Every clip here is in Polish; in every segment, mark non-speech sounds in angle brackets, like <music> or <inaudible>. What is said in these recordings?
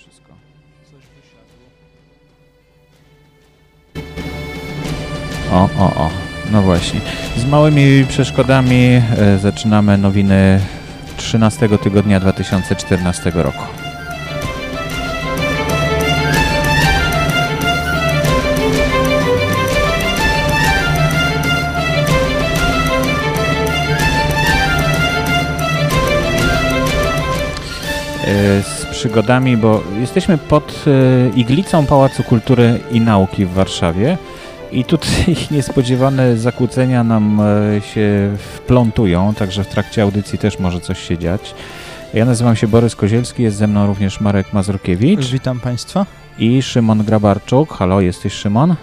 wszystko. Coś wysiadło. O, o, o. No właśnie. Z małymi przeszkodami e, zaczynamy nowiny 13 tygodnia 2014 roku. Przygodami, bo jesteśmy pod e, iglicą Pałacu Kultury i Nauki w Warszawie. I tutaj <laughs> niespodziewane zakłócenia nam e, się wplątują, także w trakcie audycji też może coś się dziać. Ja nazywam się Borys Kozielski, jest ze mną również Marek Mazurkiewicz Witam Państwa. i Szymon Grabarczuk. Halo, jesteś Szymon?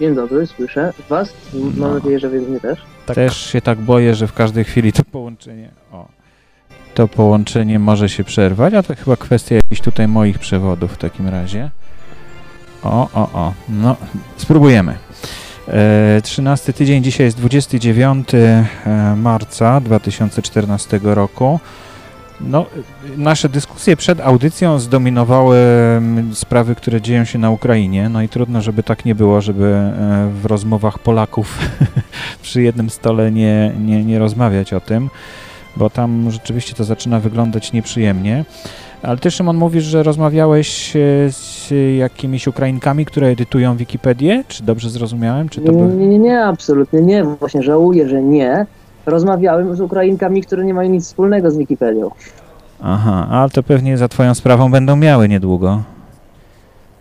Dzień dobry, słyszę Was. M- No. Mam nadzieję, że Wy mnie też. Tak. Też się tak boję, że w każdej chwili to połączenie... O, to połączenie może się przerwać, a to chyba kwestia jakichś tutaj moich przewodów w takim razie. O, o, o. No, spróbujemy. E, 13 tydzień, dzisiaj jest 29 e, marca 2014 roku. No, nasze dyskusje przed audycją zdominowały mm, sprawy, które dzieją się na Ukrainie. No i trudno, żeby tak nie było, żeby e, w rozmowach Polaków <laughs> przy jednym stole nie, nie, nie rozmawiać o tym, bo tam rzeczywiście to zaczyna wyglądać nieprzyjemnie. Ale ty, Szymon, mówisz, że rozmawiałeś e, z jakimiś Ukrainkami, które edytują Wikipedię? Czy dobrze zrozumiałem? Czy to Nie, nie, nie, absolutnie nie. Właśnie żałuję, że nie. Rozmawiałem z Ukrainkami, które nie mają nic wspólnego z Wikipedią. Aha, ale to pewnie za twoją sprawą będą miały niedługo.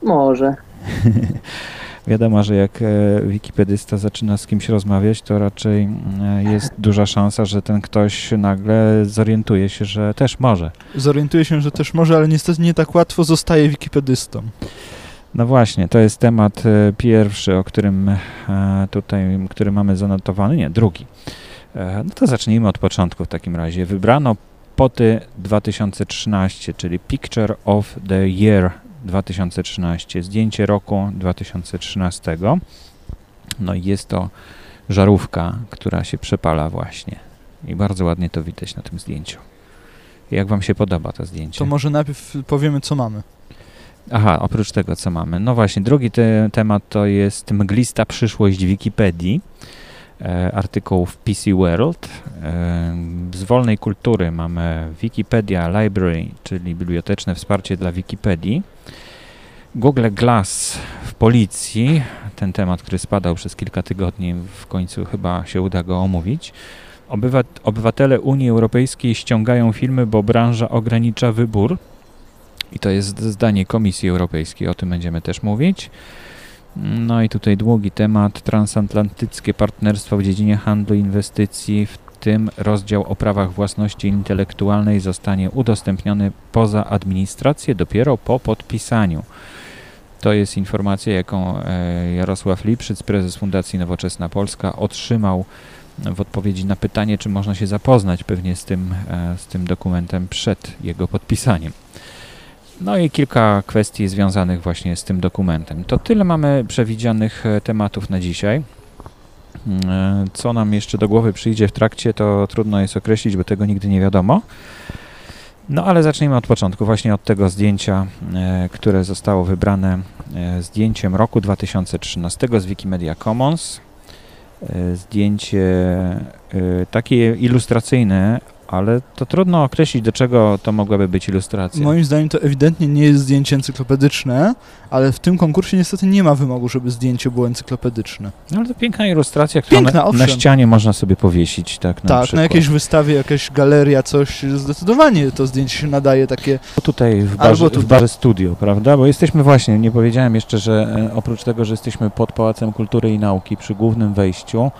Może. <laughs> Wiadomo, że jak e, wikipedysta zaczyna z kimś rozmawiać, to raczej e, jest duża szansa, że ten ktoś nagle zorientuje się, że też może. Zorientuję się, że też może, ale niestety nie tak łatwo zostaje wikipedystą. No właśnie, to jest temat e, pierwszy, o którym tutaj, który mamy zanotowany, nie, drugi. No to zacznijmy od początku w takim razie. Wybrano poty 2013, czyli Picture of the Year 2013, zdjęcie roku 2013. No i jest to żarówka, która się przepala właśnie. I bardzo ładnie to widać na tym zdjęciu. Jak wam się podoba to zdjęcie? To może najpierw powiemy, co mamy. Aha, oprócz tego, co mamy. No właśnie, drugi te, temat to jest mglista przyszłość Wikipedii. E, artykuł w PC World. E, z wolnej kultury mamy Wikipedia Library, czyli biblioteczne wsparcie dla Wikipedii. Google Glass w policji. Ten temat, który spadał przez kilka tygodni, w końcu chyba się uda go omówić. Obywat- obywatele Unii Europejskiej ściągają filmy, bo branża ogranicza wybór. I to jest zdanie Komisji Europejskiej, o tym będziemy też mówić. No i tutaj długi temat, transatlantyckie partnerstwo w dziedzinie handlu i inwestycji, w tym rozdział o prawach własności intelektualnej zostanie udostępniony poza administrację dopiero po podpisaniu. To jest informacja, jaką e, Jarosław Lipszyc, prezes Fundacji Nowoczesna Polska, otrzymał w odpowiedzi na pytanie, czy można się zapoznać pewnie z tym, e, z tym dokumentem przed jego podpisaniem. No i kilka kwestii związanych właśnie z tym dokumentem. To tyle mamy przewidzianych e, tematów na dzisiaj. Mm, e, Co nam jeszcze do głowy przyjdzie w trakcie, to trudno jest określić, bo tego nigdy nie wiadomo. No ale zacznijmy od początku, właśnie od tego zdjęcia, e, które zostało wybrane zdjęciem roku 2013 z Wikimedia Commons. Zdjęcie takie ilustracyjne, ale to trudno określić, do czego to mogłaby być ilustracja. Moim zdaniem to ewidentnie nie jest zdjęcie encyklopedyczne, ale w tym konkursie niestety nie ma wymogu, żeby zdjęcie było encyklopedyczne. No, ale to piękna ilustracja, którą Piękna, na, na ścianie można sobie powiesić, tak na tak, przykład. na jakiejś wystawie, jakaś galeria, coś, zdecydowanie to zdjęcie się nadaje takie... Tutaj w barze, tutaj. w barze studio, prawda? Bo jesteśmy właśnie, nie powiedziałem jeszcze, że e, oprócz tego, że jesteśmy pod Pałacem Kultury i Nauki przy głównym wejściu,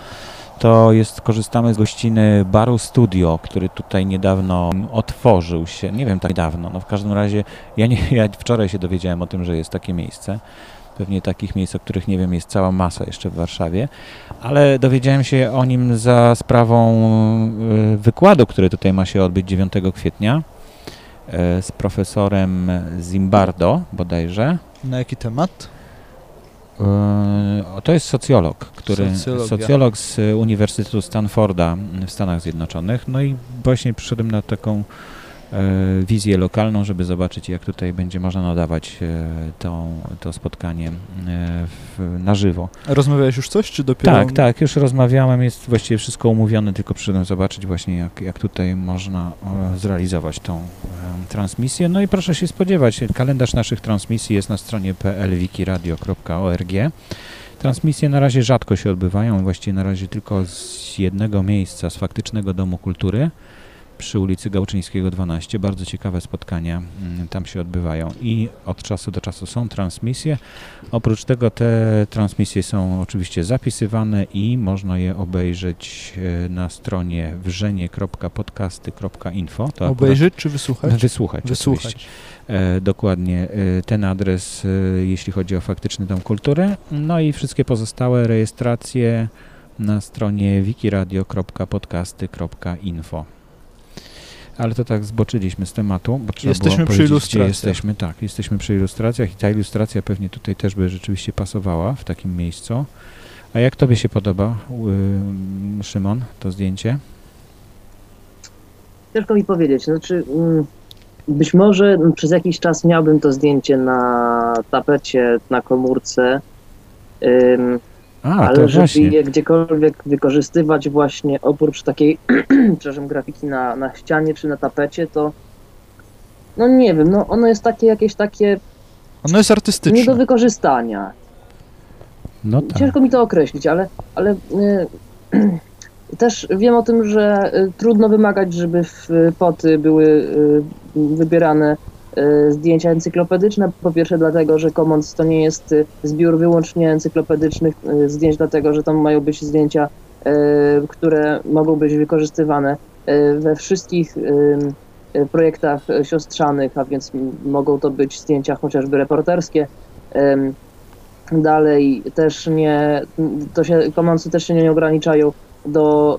to jest, korzystamy z gościny baru studio, który tutaj niedawno otworzył się, nie wiem tak niedawno, no w każdym razie ja, nie, ja wczoraj się dowiedziałem o tym, że jest takie miejsce. Pewnie takich miejsc, o których nie wiem, jest cała masa jeszcze w Warszawie, ale dowiedziałem się o nim za sprawą e, wykładu, który tutaj ma się odbyć 9 kwietnia e, z profesorem Zimbardo bodajże. Na jaki temat? E, To jest socjolog, który Socjologia. socjolog z Uniwersytetu Stanforda w Stanach Zjednoczonych. No i właśnie przyszedłem na taką wizję lokalną, żeby zobaczyć, jak tutaj będzie można nadawać e, to, to spotkanie e, w, na żywo. Rozmawiałeś już coś, czy dopiero... Tak, tak, już rozmawiałem, jest właściwie wszystko umówione, tylko przyszedłem zobaczyć właśnie, jak, jak tutaj można e, zrealizować tą e, transmisję. No i proszę się spodziewać, kalendarz naszych transmisji jest na stronie plwikiradio.org. Transmisje na razie rzadko się odbywają, właściwie na razie tylko z jednego miejsca, z faktycznego Domu Kultury przy ulicy Gałczyńskiego 12. Bardzo ciekawe spotkania mm, tam się odbywają i od czasu do czasu są transmisje. Oprócz tego te transmisje są oczywiście zapisywane i można je obejrzeć e, na stronie wrzenie.podcasty.info. To Obejrzeć czy wysłuchać? Wysłuchać. Wysłuchać. oczywiście. E, dokładnie e, ten adres, jeśli chodzi o faktyczny Dom Kultury. No i wszystkie pozostałe rejestracje na stronie wikiradio.podcasty.info. Ale to tak zboczyliśmy z tematu, bo trzeba Jesteśmy było przy powiedzieć, ilustracjach. Gdzie jesteśmy, tak, jesteśmy przy ilustracjach i ta ilustracja pewnie tutaj też by rzeczywiście pasowała w takim miejscu. A jak Tobie się podoba, y, Szymon, to zdjęcie? Ciężko mi powiedzieć. Znaczy, mm, być może przez jakiś czas miałbym to zdjęcie na tapecie, na komórce, ym, A, ale to żeby właśnie. je gdziekolwiek wykorzystywać właśnie oprócz takiej, <clears throat> przepraszam, grafiki na, na ścianie czy na tapecie, to no nie wiem, no ono jest takie jakieś takie Ono jest nie do artystyczne. wykorzystania. No tak. Ciężko mi to określić, ale, ale y, <clears throat> też wiem o tym, że y, trudno wymagać, żeby w y, poty były y, wybierane y, zdjęcia encyklopedyczne. Po pierwsze dlatego, że Commons to nie jest y, zbiór wyłącznie encyklopedycznych y, zdjęć, dlatego że tam mają być zdjęcia, y, które mogą być wykorzystywane y, we wszystkich y, y, projektach y, siostrzanych, a więc mogą to być zdjęcia chociażby reporterskie. Dalej też nie, to się, Commonsy też się nie ograniczają do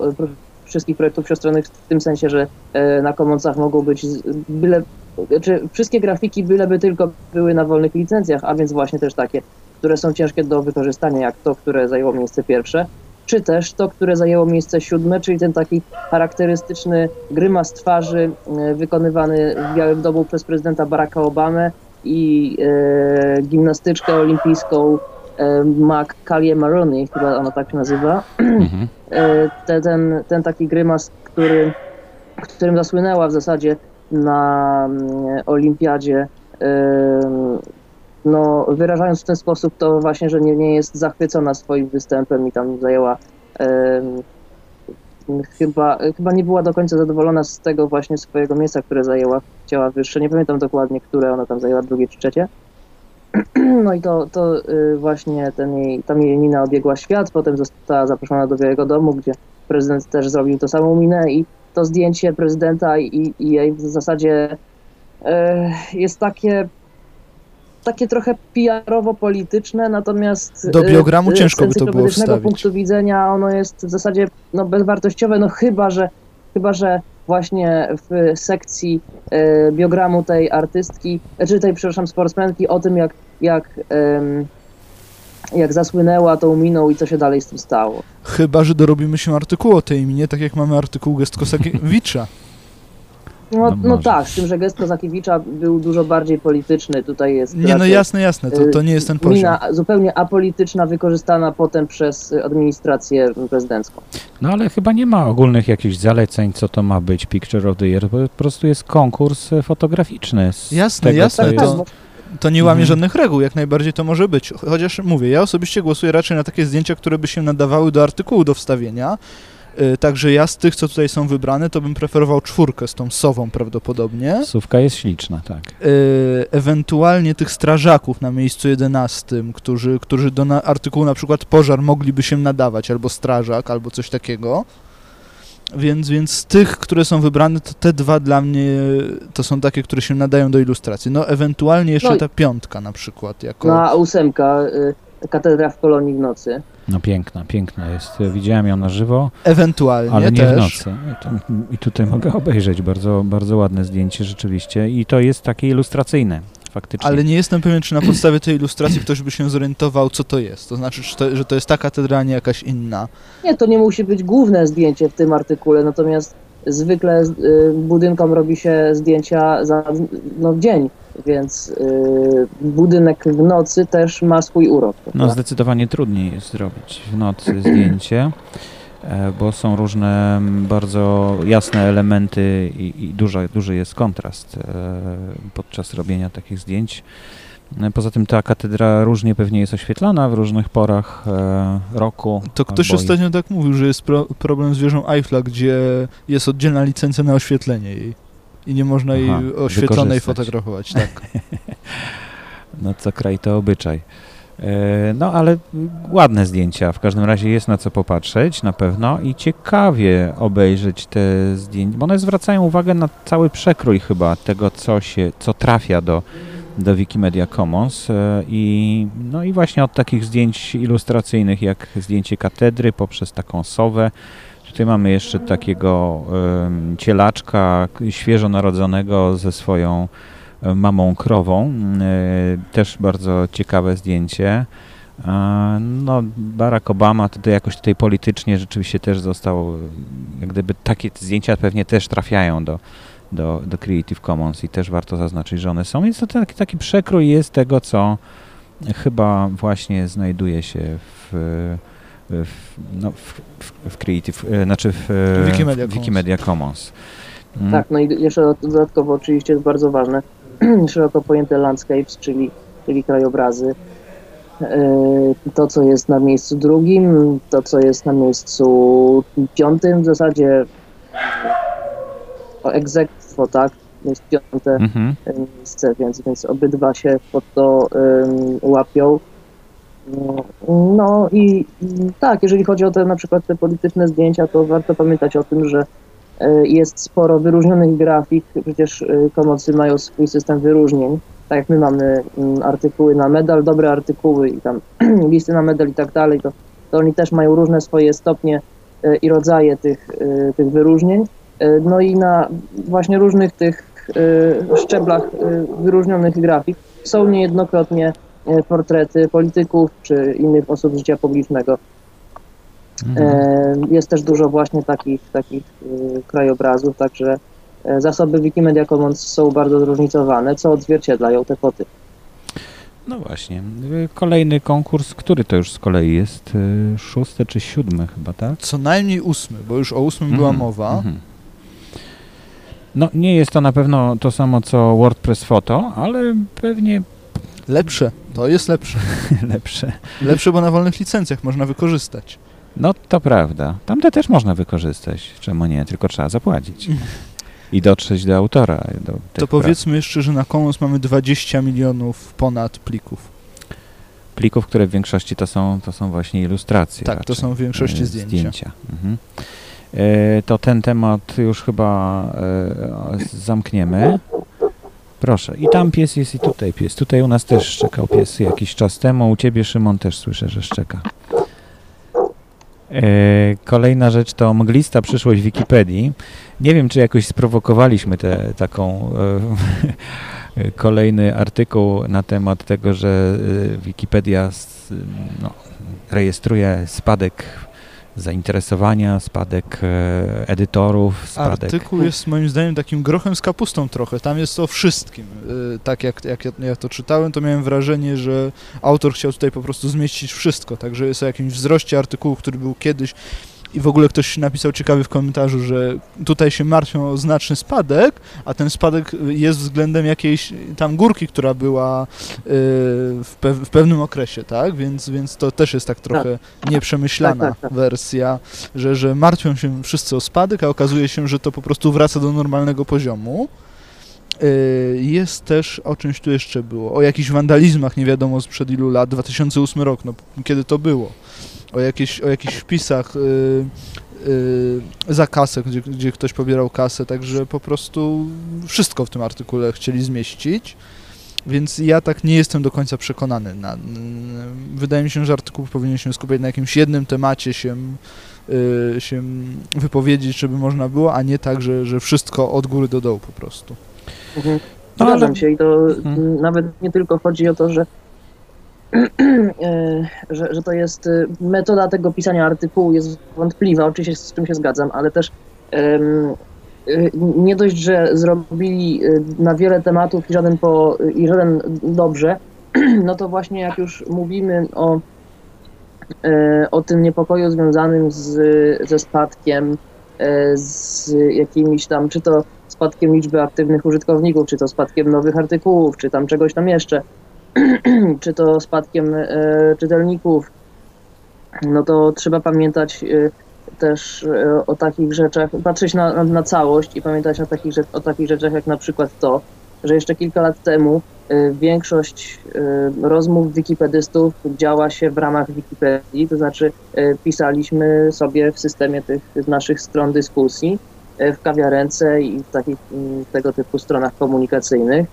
wszystkich projektów siostrzanych w tym sensie, że na Commonsach mogą być byle, czy wszystkie grafiki byleby tylko były na wolnych licencjach, a więc właśnie też takie, które są ciężkie do wykorzystania, jak to, które zajęło miejsce pierwsze, czy też to, które zajęło miejsce siódme, czyli ten taki charakterystyczny grymas twarzy e, wykonywany w Białym Domu przez prezydenta Baracka Obamę i e, gimnastyczkę olimpijską e, Mac Kalie Maroney, chyba ona tak się nazywa. Mhm. E, te, ten, ten taki grymas, który, którym zasłynęła w zasadzie na mm, olimpiadzie, no, wyrażając w ten sposób to właśnie, że nie, nie jest zachwycona swoim występem i tam zajęła chyba, chyba nie była do końca zadowolona z tego właśnie swojego miejsca, które zajęła, chciała wyższe, nie pamiętam dokładnie, które ona tam zajęła, drugie czy trzecie. <clears throat> No i to, to y, właśnie ten jej, tam jej mina obiegła świat, potem została zaproszona do Białego Domu, gdzie prezydent też zrobił to samą minę i to zdjęcie prezydenta i, i jej w zasadzie e, jest takie takie trochę PR-owo-polityczne, natomiast Do e, biogramu ciężko by to było wstawić. punktu widzenia ono jest w zasadzie no, bezwartościowe, no chyba, że chyba, że właśnie w sekcji e, biogramu tej artystki, czy tej, przepraszam, sportsmenki o tym, jak, jak, jak zasłynęła tą miną i co się dalej z tym stało. Chyba, że dorobimy się artykułu o tej minie, tak jak mamy artykuł Gest Kosakiewicza. No, No no, tak, z tym, że gest Kozakiewicza był dużo bardziej polityczny, tutaj jest Nie, no jasne, jasne, to, to nie jest ten poziom. mina zupełnie apolityczna, wykorzystana potem przez y, administrację prezydencką. No ale chyba nie ma ogólnych jakichś zaleceń, co to ma być Picture of the Year, bo po prostu jest konkurs e, fotograficzny. Jasne, tego, jasne, to- jest- To nie łamie Mhm. żadnych reguł, jak najbardziej to może być. Chociaż mówię, ja osobiście głosuję raczej na takie zdjęcia, które by się nadawały do artykułu do wstawienia. Y, Także ja z tych, co tutaj są wybrane, to bym preferował czwórkę z tą sową prawdopodobnie. Sówka jest śliczna, tak. Y, Ewentualnie tych strażaków na miejscu 11, którzy, którzy do na artykułu na przykład pożar mogliby się nadawać, albo strażak, albo coś takiego. Więc, więc z tych, które są wybrane, to te dwa dla mnie to są takie, które się nadają do ilustracji. No ewentualnie jeszcze No ta piątka na przykład, jako... No a ósemka, y, katedra w Kolonii w nocy. No piękna, piękna jest. Widziałem ją na żywo, Ewentualnie ale nie też. w nocy. I, to, I tutaj mogę obejrzeć bardzo, bardzo ładne zdjęcie rzeczywiście i to jest takie ilustracyjne faktycznie. Ale nie jestem pewien, czy na podstawie tej ilustracji ktoś by się zorientował, co to jest. To znaczy, czy to, że to jest ta katedra, a nie jakaś inna. Nie, to nie musi być główne zdjęcie w tym artykule, natomiast zwykle y, budynkom robi się zdjęcia za no, w dzień, więc y, budynek w nocy też ma swój urok. No prawda? zdecydowanie trudniej jest zrobić w nocy zdjęcie, bo są różne m, bardzo jasne elementy i, i duża, duży jest kontrast e, podczas robienia takich zdjęć. E, Poza tym ta katedra różnie pewnie jest oświetlana w różnych porach e, roku. To ktoś i- ostatnio tak mówił, że jest pro, problem z wieżą Eiffla, gdzie jest oddzielna licencja na oświetlenie jej. I nie można Aha, jej oświetlonej fotografować, tak. <laughs> No co kraj to obyczaj. E, No ale ładne zdjęcia, w każdym razie jest na co popatrzeć na pewno. I ciekawie obejrzeć te zdjęcia, bo one zwracają uwagę na cały przekrój chyba tego, co się, co trafia do, do Wikimedia Commons. E, i no i właśnie od takich zdjęć ilustracyjnych jak zdjęcie katedry poprzez taką sowę. Tutaj mamy jeszcze takiego em, cielaczka świeżo narodzonego ze swoją mamą krową. E, Też bardzo ciekawe zdjęcie. E, No, Barack Obama tutaj jakoś tutaj politycznie rzeczywiście też został, jak gdyby takie zdjęcia pewnie też trafiają do, do, do Creative Commons i też warto zaznaczyć, że one są. Więc to taki, taki przekrój jest tego, co chyba właśnie znajduje się w, w, no, w, w, w Creative, e, znaczy w, Wikimedia Commons. Wikimedia Commons. Mm, Tak, no i jeszcze dodatkowo oczywiście jest bardzo ważne <clears throat> szeroko pojęte landscapes, czyli, czyli krajobrazy. Yy, To, co jest na miejscu drugim, to, co jest na miejscu piątym, w zasadzie egzekwo, tak, jest piąte Mhm. miejsce, więc, więc obydwa się pod to ym, łapią. No i tak, jeżeli chodzi o te na przykład te polityczne zdjęcia, to warto pamiętać o tym, że jest sporo wyróżnionych grafik, przecież y, komocy mają swój system wyróżnień. Tak jak my mamy mm, artykuły na medal, dobre artykuły i tam <clears throat> listy na medal i tak dalej, to, to oni też mają różne swoje stopnie y, i rodzaje tych, tych wyróżnień. No i na właśnie różnych tych szczeblach wyróżnionych grafik są niejednokrotnie portrety polityków czy innych osób z życia publicznego. Mhm. E, Jest też dużo właśnie takich, takich y, krajobrazów, także e, zasoby Wikimedia Commons są bardzo zróżnicowane, co odzwierciedlają te foty. No właśnie. Kolejny konkurs, który to już z kolei jest? Y, Szósty czy siódmy chyba, tak? Co najmniej ósmy, bo już o ósmym była Mhm, mowa. mhm. No nie jest to na pewno to samo co WordPress Photo, ale pewnie Lepsze, to jest lepsze. <laughs> lepsze. Lepsze, bo na wolnych licencjach można wykorzystać. No to prawda. Tamte też można wykorzystać. Czemu nie? Tylko trzeba zapłacić. I dotrzeć do autora. Do To praw. powiedzmy jeszcze, że na Commons mamy 20 milionów ponad plików. plików, które w większości to są, to są właśnie ilustracje. Tak, to raczej. są w większości E, zdjęcia. Mhm. E, To ten temat już chyba e, zamkniemy. Proszę. I tam pies jest i tutaj pies. Tutaj u nas też szczekał pies jakiś czas temu. U ciebie, Szymon, też słyszę, że szczeka. E, Kolejna rzecz to mglista przyszłość Wikipedii. Nie wiem, czy jakoś sprowokowaliśmy tę taką e, <laughs> kolejny artykuł na temat tego, że e, Wikipedia no, rejestruje spadek zainteresowania, spadek e, edytorów, spadek. Artykuł jest moim zdaniem takim grochem z kapustą trochę. Tam jest o wszystkim. Y, Tak jak, jak ja, ja to czytałem, to miałem wrażenie, że autor chciał tutaj po prostu zmieścić wszystko. Także jest o jakimś wzroście artykułu, który był kiedyś i w ogóle ktoś napisał ciekawy w komentarzu, że tutaj się martwią o znaczny spadek, a ten spadek jest względem jakiejś tam górki, która była y, w, pew w pewnym okresie, tak? Więc, więc to też jest tak trochę nieprzemyślana Tak, tak, tak. wersja, że, że martwią się wszyscy o spadek, a okazuje się, że to po prostu wraca do normalnego poziomu. Y, Jest też o czymś tu jeszcze było, o jakichś wandalizmach, nie wiadomo sprzed ilu lat, 2008 rok, no kiedy to było, o, jakieś, o jakichś wpisach y, y, za kasę, gdzie, gdzie ktoś pobierał kasę, także po prostu wszystko w tym artykule chcieli zmieścić. Więc ja tak nie jestem do końca przekonany. Na, wydaje mi się, że artykuł powinien się skupiać na jakimś jednym temacie, się, y, się wypowiedzieć, żeby można było, a nie tak, że, że wszystko od góry do dołu po prostu. Mhm. No, ale- Zgadzam się i to Mhm. nawet nie tylko chodzi o to, że, <clears throat> że, że to jest e, metoda tego pisania artykułu jest wątpliwa, oczywiście z czym się zgadzam, ale też y, nie dość, że zrobili y, na wiele tematów i żaden, po, i żaden dobrze, <clears throat> no to właśnie jak już mówimy o, y, o tym niepokoju związanym z, ze spadkiem, y, z jakimiś tam, czy to spadkiem liczby aktywnych użytkowników, czy to spadkiem nowych artykułów, czy tam czegoś tam jeszcze, <clears throat> czy to spadkiem y, czytelników, no to trzeba pamiętać y, też e, o takich rzeczach, patrzeć na, na, na całość i pamiętać takich, o takich rzeczach jak na przykład to, że jeszcze kilka lat temu e, większość e, rozmów wikipedystów działa się w ramach Wikipedii, to znaczy pisaliśmy sobie w systemie tych naszych stron dyskusji w kawiarence i w takich tego typu stronach komunikacyjnych.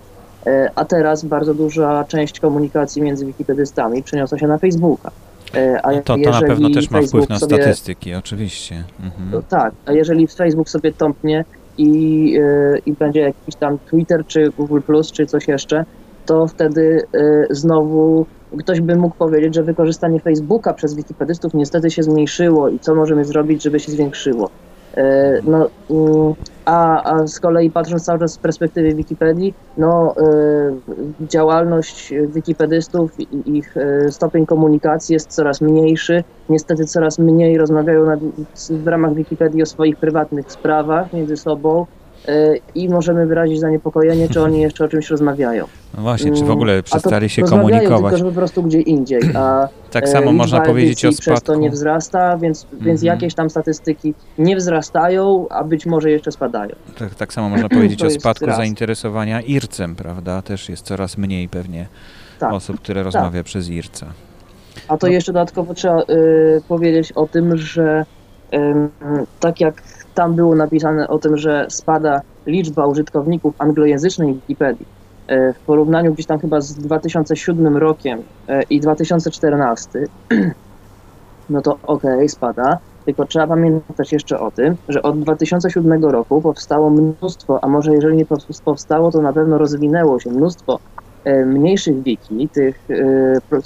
A teraz bardzo duża część komunikacji między wikipedystami przeniosła się na Facebooka. E, a to, to na pewno też ma wpływ na sobie, statystyki, oczywiście. Mhm. tak, a jeżeli Facebook sobie tąpnie i, yy, i będzie jakiś tam Twitter, czy Google, czy coś jeszcze, to wtedy znowu ktoś by mógł powiedzieć, że wykorzystanie Facebooka przez wikipedystów niestety się zmniejszyło i co możemy zrobić, żeby się zwiększyło. E, no, mm, a, a z kolei patrząc cały czas z perspektywy Wikipedii, no, e, działalność wikipedystów ich e, stopień komunikacji jest coraz mniejszy. Niestety coraz mniej rozmawiają na, w ramach Wikipedii o swoich prywatnych sprawach między sobą i możemy wyrazić zaniepokojenie, czy oni jeszcze o czymś rozmawiają. No właśnie, czy w ogóle mm, przestali się komunikować? tylko, po prostu gdzie indziej, a <clears throat> Tak samo można powiedzieć o spadku. przez to nie wzrasta, więc, mm -hmm. więc jakieś tam statystyki nie wzrastają, a być może jeszcze spadają. Tak, tak samo można powiedzieć <clears throat> o spadku zainteresowania IRCem, prawda? Też jest coraz mniej pewnie tak, osób, które tak. rozmawia przez IRCa. A to no. jeszcze dodatkowo trzeba y, powiedzieć o tym, że y, tak jak tam było napisane o tym, że spada liczba użytkowników anglojęzycznej Wikipedii, E, w porównaniu gdzieś tam chyba z 2007 rokiem e, i 2014, <clears throat> no to okej, okay, spada, tylko trzeba pamiętać jeszcze o tym, że od 2007 roku powstało mnóstwo, a może jeżeli nie powstało, to na pewno rozwinęło się mnóstwo e, mniejszych wiki, tych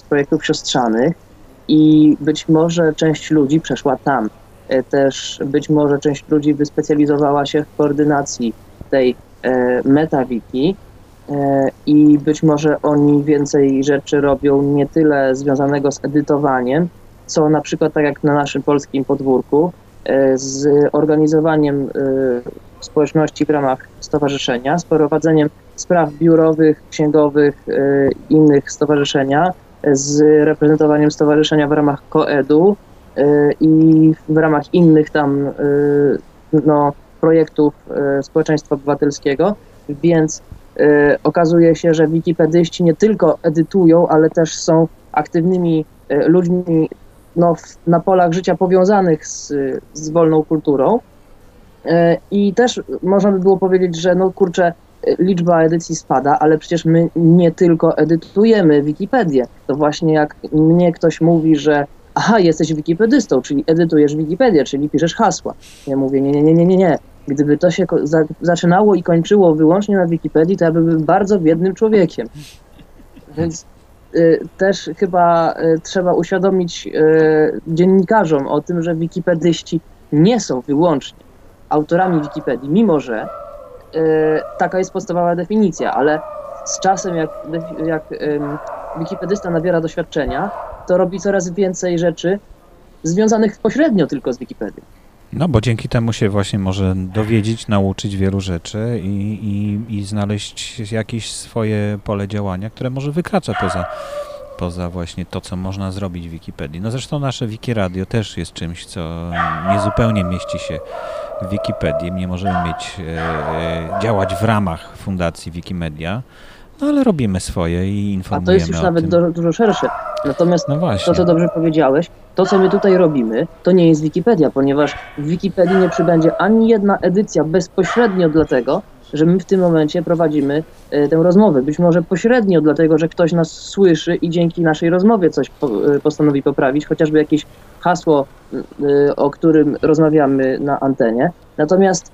projektów siostrzanych i być może część ludzi przeszła tam. Też być może część ludzi wyspecjalizowała się w koordynacji tej metawiki, E, i być może oni więcej rzeczy robią nie tyle związanego z edytowaniem, co na przykład tak jak na naszym polskim podwórku, e, z organizowaniem e, społeczności w ramach stowarzyszenia, z prowadzeniem spraw biurowych, księgowych, innych stowarzyszenia, z reprezentowaniem stowarzyszenia w ramach koedu i w ramach innych tam no, projektów społeczeństwa obywatelskiego, więc Y, okazuje się, że wikipedyści nie tylko edytują, ale też są aktywnymi y, ludźmi no, na polach życia powiązanych z, z wolną kulturą. Y, I też można by było powiedzieć, że no kurczę, liczba edycji spada, ale przecież my nie tylko edytujemy Wikipedię. To właśnie jak mnie ktoś mówi, że aha, jesteś wikipedystą, czyli edytujesz Wikipedię, czyli piszesz hasła. Ja mówię, nie, nie, nie, nie, nie, nie. Gdyby to się za zaczynało i kończyło wyłącznie na Wikipedii, to ja bym był bardzo biednym człowiekiem. Więc y, też chyba y, trzeba uświadomić y, dziennikarzom o tym, że wikipedyści nie są wyłącznie autorami Wikipedii, mimo że y, taka jest podstawowa definicja, ale z czasem, jak, jak wikipedysta nabiera doświadczenia, to robi coraz więcej rzeczy związanych pośrednio tylko z Wikipedią. No, bo dzięki temu się właśnie może dowiedzieć, nauczyć wielu rzeczy i, i, i znaleźć jakieś swoje pole działania, które może wykracza poza, poza właśnie to, co można zrobić w Wikipedii. No zresztą nasze Wikiradio też jest czymś, co niezupełnie mieści się w Wikipedii. Nie możemy mieć, e, działać w ramach Fundacji Wikimedia, no ale robimy swoje i informujemy A to jest już nawet dużo, dużo szersze. Natomiast no to, co dobrze powiedziałeś, to, co my tutaj robimy, to nie jest Wikipedia, ponieważ w Wikipedii nie przybędzie ani jedna edycja bezpośrednio dlatego, że my w tym momencie prowadzimy y, tę rozmowę. Być może pośrednio dlatego, że ktoś nas słyszy i dzięki naszej rozmowie coś po, y, postanowi poprawić, chociażby jakieś hasło, y, o którym rozmawiamy na antenie. Natomiast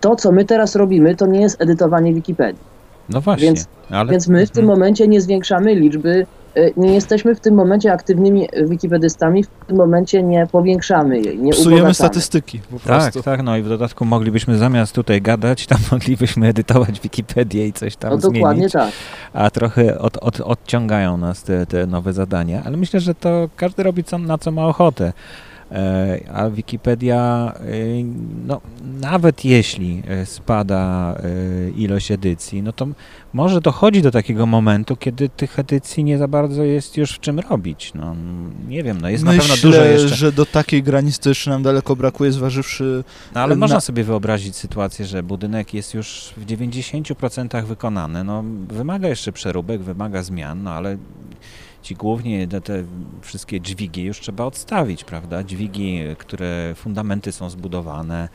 to, co my teraz robimy, to nie jest edytowanie Wikipedii. No właśnie. Więc, ale... więc my w tym mhm. momencie nie zwiększamy liczby y, nie jesteśmy w tym momencie aktywnymi wikipedystami, w tym momencie nie powiększamy jej, nie Psujemy ubogacamy. statystyki po Tak, prostu. tak, no i w dodatku moglibyśmy zamiast tutaj gadać, tam <laughs> moglibyśmy edytować Wikipedię i coś tam No dokładnie zmienić, tak. a trochę od, od, odciągają nas te, te nowe zadania, ale myślę, że to każdy robi co, na co ma ochotę. E, A Wikipedia, e, no, nawet jeśli e, spada ilość edycji, no to może dochodzi do takiego momentu, kiedy tych edycji nie za bardzo jest już w czym robić. No, nie wiem, no jest na Myślę, pewno dużo jeszcze. że do takiej granicy jeszcze nam daleko brakuje, zważywszy... No ale Na- można sobie wyobrazić sytuację, że budynek jest już w 90% wykonany. No, wymaga jeszcze przeróbek, wymaga zmian, no ale ci głównie te, wszystkie dźwigi już trzeba odstawić, prawda? Dźwigi, które fundamenty są zbudowane,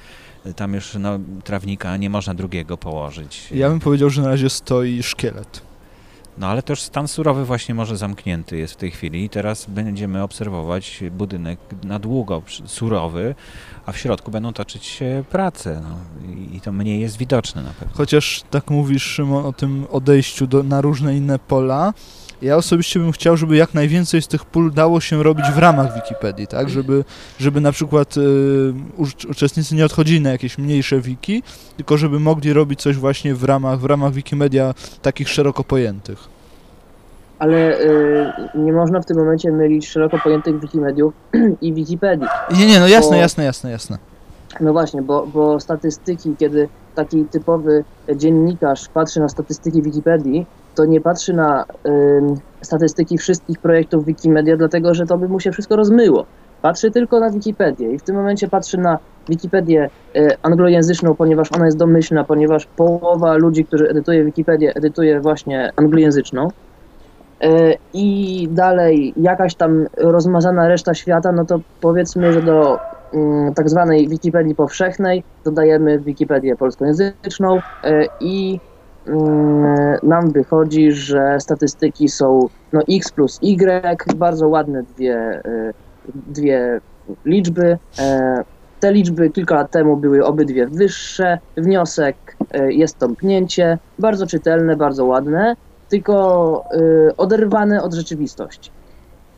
tam już no, trawnika nie można drugiego położyć. Ja bym powiedział, że na razie stoi szkielet. No ale też stan surowy właśnie może zamknięty jest w tej chwili i teraz będziemy obserwować budynek na długo surowy, a w środku będą toczyć się prace no, i- i to mniej jest widoczne na pewno. Chociaż tak mówisz, Szymon, o tym odejściu do, na różne inne pola, ja osobiście bym chciał, żeby jak najwięcej z tych pól dało się robić w ramach Wikipedii, tak? Żeby, żeby na przykład y, ucz- uczestnicy nie odchodzili na jakieś mniejsze wiki, tylko żeby mogli robić coś właśnie w ramach, w ramach Wikimedia takich szeroko pojętych. Ale y, nie można w tym momencie mylić szeroko pojętych wikimediów <clears throat> i Wikipedii. Nie, nie, no jasne, Bo- jasne, jasne, jasne. No właśnie, bo, bo statystyki, kiedy taki typowy dziennikarz patrzy na statystyki Wikipedii, to nie patrzy na statystyki wszystkich projektów Wikimedia, dlatego że to by mu się wszystko rozmyło. Patrzy tylko na Wikipedię i w tym momencie patrzy na Wikipedię y, anglojęzyczną, ponieważ ona jest domyślna, ponieważ połowa ludzi, którzy edytuje Wikipedię, edytuje właśnie anglojęzyczną. Y, I dalej jakaś tam rozmazana reszta świata, no to powiedzmy, że do mm, tak zwanej Wikipedii powszechnej dodajemy Wikipedię polskojęzyczną y, i nam wychodzi, że statystyki są no, x plus y, bardzo ładne dwie, y, dwie liczby. E, Te liczby kilka lat temu były obydwie wyższe. Wniosek e, jest tąpnięcie, bardzo czytelne, bardzo ładne, tylko e, oderwane od rzeczywistości.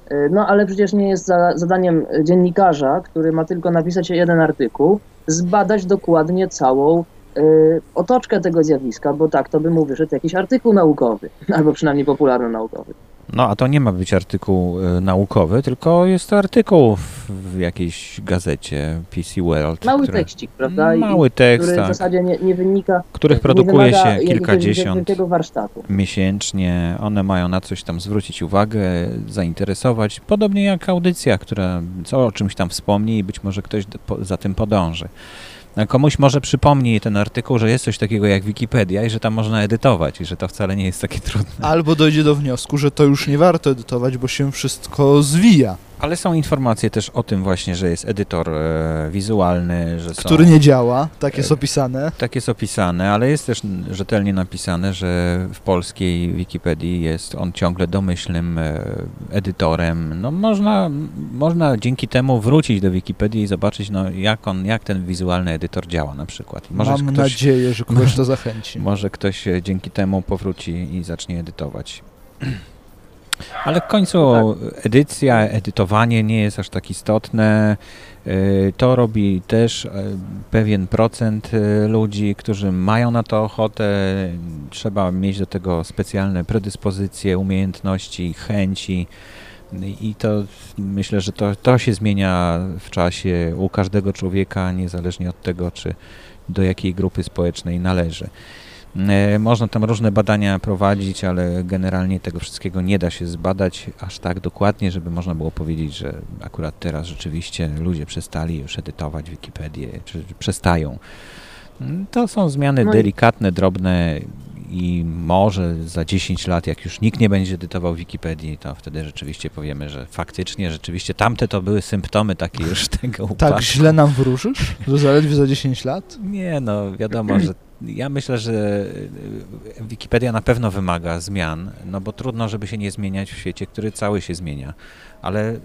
E, No ale przecież nie jest za, zadaniem dziennikarza, który ma tylko napisać jeden artykuł, zbadać dokładnie całą otoczkę tego zjawiska, bo tak, to by mu wyszedł jakiś artykuł naukowy, <laughs> albo przynajmniej popularno-naukowy. No a to nie ma być artykuł y, naukowy, tylko jest to artykuł w, jakiejś gazecie PC World. Mały tekścik, prawda? Mały tekst, który w tak, zasadzie nie, nie wynika, których produkuje się kilkadziesiąt miesięcznie. One mają na coś tam zwrócić uwagę, zainteresować. Podobnie jak audycja, która co o czymś tam wspomni i być może ktoś za tym podąży. A Komuś może przypomni ten artykuł, że jest coś takiego jak Wikipedia i że tam można edytować i że to wcale nie jest takie trudne. Albo dojdzie do wniosku, że to już nie warto edytować, bo się wszystko zwija, Ale są informacje też o tym właśnie, że jest edytor e, wizualny, że są... który nie działa, tak jest opisane. Tak jest opisane, ale jest też rzetelnie napisane, że w polskiej Wikipedii jest on ciągle domyślnym e, edytorem. No można, można dzięki temu wrócić do Wikipedii i zobaczyć, no, jak, on, jak ten wizualny edytor działa na przykład. Może Mam ktoś, nadzieję, że kogoś to <laughs> zachęci. może ktoś e, dzięki temu powróci i zacznie edytować. <clears throat> Ale w końcu No edycja, edytowanie nie jest aż tak istotne. E, To robi też e, pewien procent e, ludzi, którzy mają na to ochotę. Trzeba mieć do tego specjalne predyspozycje, umiejętności, chęci. I to myślę, że to, to się zmienia w czasie u każdego człowieka, niezależnie od tego, czy do jakiej grupy społecznej należy. E, Można tam różne badania prowadzić, ale generalnie tego wszystkiego nie da się zbadać aż tak dokładnie, żeby można było powiedzieć, że akurat teraz rzeczywiście ludzie przestali już edytować Wikipedię, czy przestają. Mm, To są zmiany No delikatne, drobne i może za 10 lat, jak już nikt nie będzie edytował Wikipedii, to wtedy rzeczywiście powiemy, że faktycznie, rzeczywiście tamte to były symptomy takie już <laughs> tego upadku. Tak źle nam wróżysz? Że zaledwie za 10 lat? Nie, no wiadomo, że ja myślę, że y, Wikipedia na pewno wymaga zmian, no bo trudno, żeby się nie zmieniać w świecie, który cały się zmienia, ale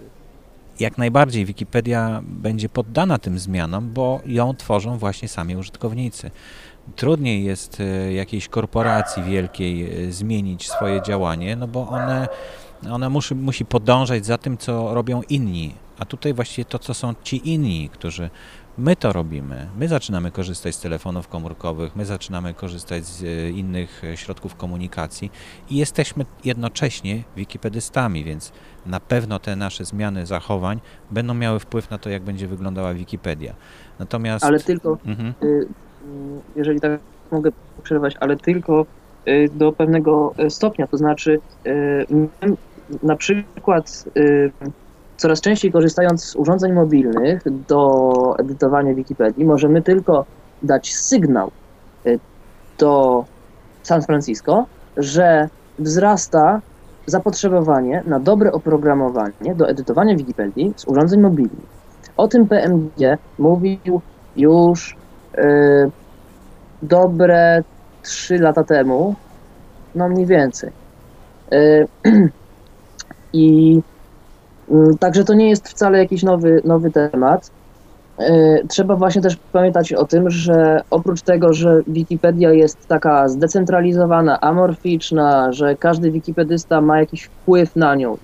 jak najbardziej Wikipedia będzie poddana tym zmianom, bo ją tworzą właśnie sami użytkownicy. Trudniej jest y, jakiejś korporacji wielkiej y, zmienić swoje działanie, no bo one Ona musi, musi podążać za tym, co robią inni. A tutaj właściwie to, co są ci inni, którzy my to robimy. My zaczynamy korzystać z telefonów komórkowych, my zaczynamy korzystać z e, innych e, środków komunikacji i jesteśmy jednocześnie wikipedystami, więc na pewno te nasze zmiany zachowań będą miały wpływ na to, jak będzie wyglądała Wikipedia. Natomiast. Ale tylko, Mhm. y, y, jeżeli tak mogę przerwać, ale tylko y, do pewnego y, stopnia, to znaczy my na przykład coraz częściej korzystając z urządzeń mobilnych do edytowania Wikipedii, możemy tylko dać sygnał y, do San Francisco, że wzrasta zapotrzebowanie na dobre oprogramowanie do edytowania Wikipedii z urządzeń mobilnych. O tym PMG mówił już y, dobre 3 lata temu, no mniej więcej. Y, <clears throat> I także to nie jest wcale jakiś nowy, nowy temat. Y, Trzeba właśnie też pamiętać o tym, że oprócz tego, że Wikipedia jest taka zdecentralizowana, amorficzna, że każdy wikipedysta ma jakiś wpływ na nią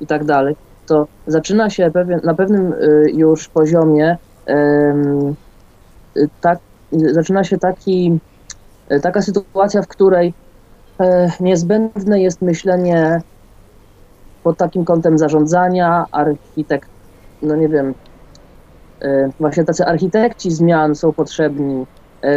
i tak dalej, to zaczyna się pewien, na pewnym y, już poziomie tak, zaczyna się taki, y, taka sytuacja, w której e, niezbędne jest myślenie pod takim kątem zarządzania, architekt, no nie wiem, e, właśnie tacy architekci zmian są potrzebni,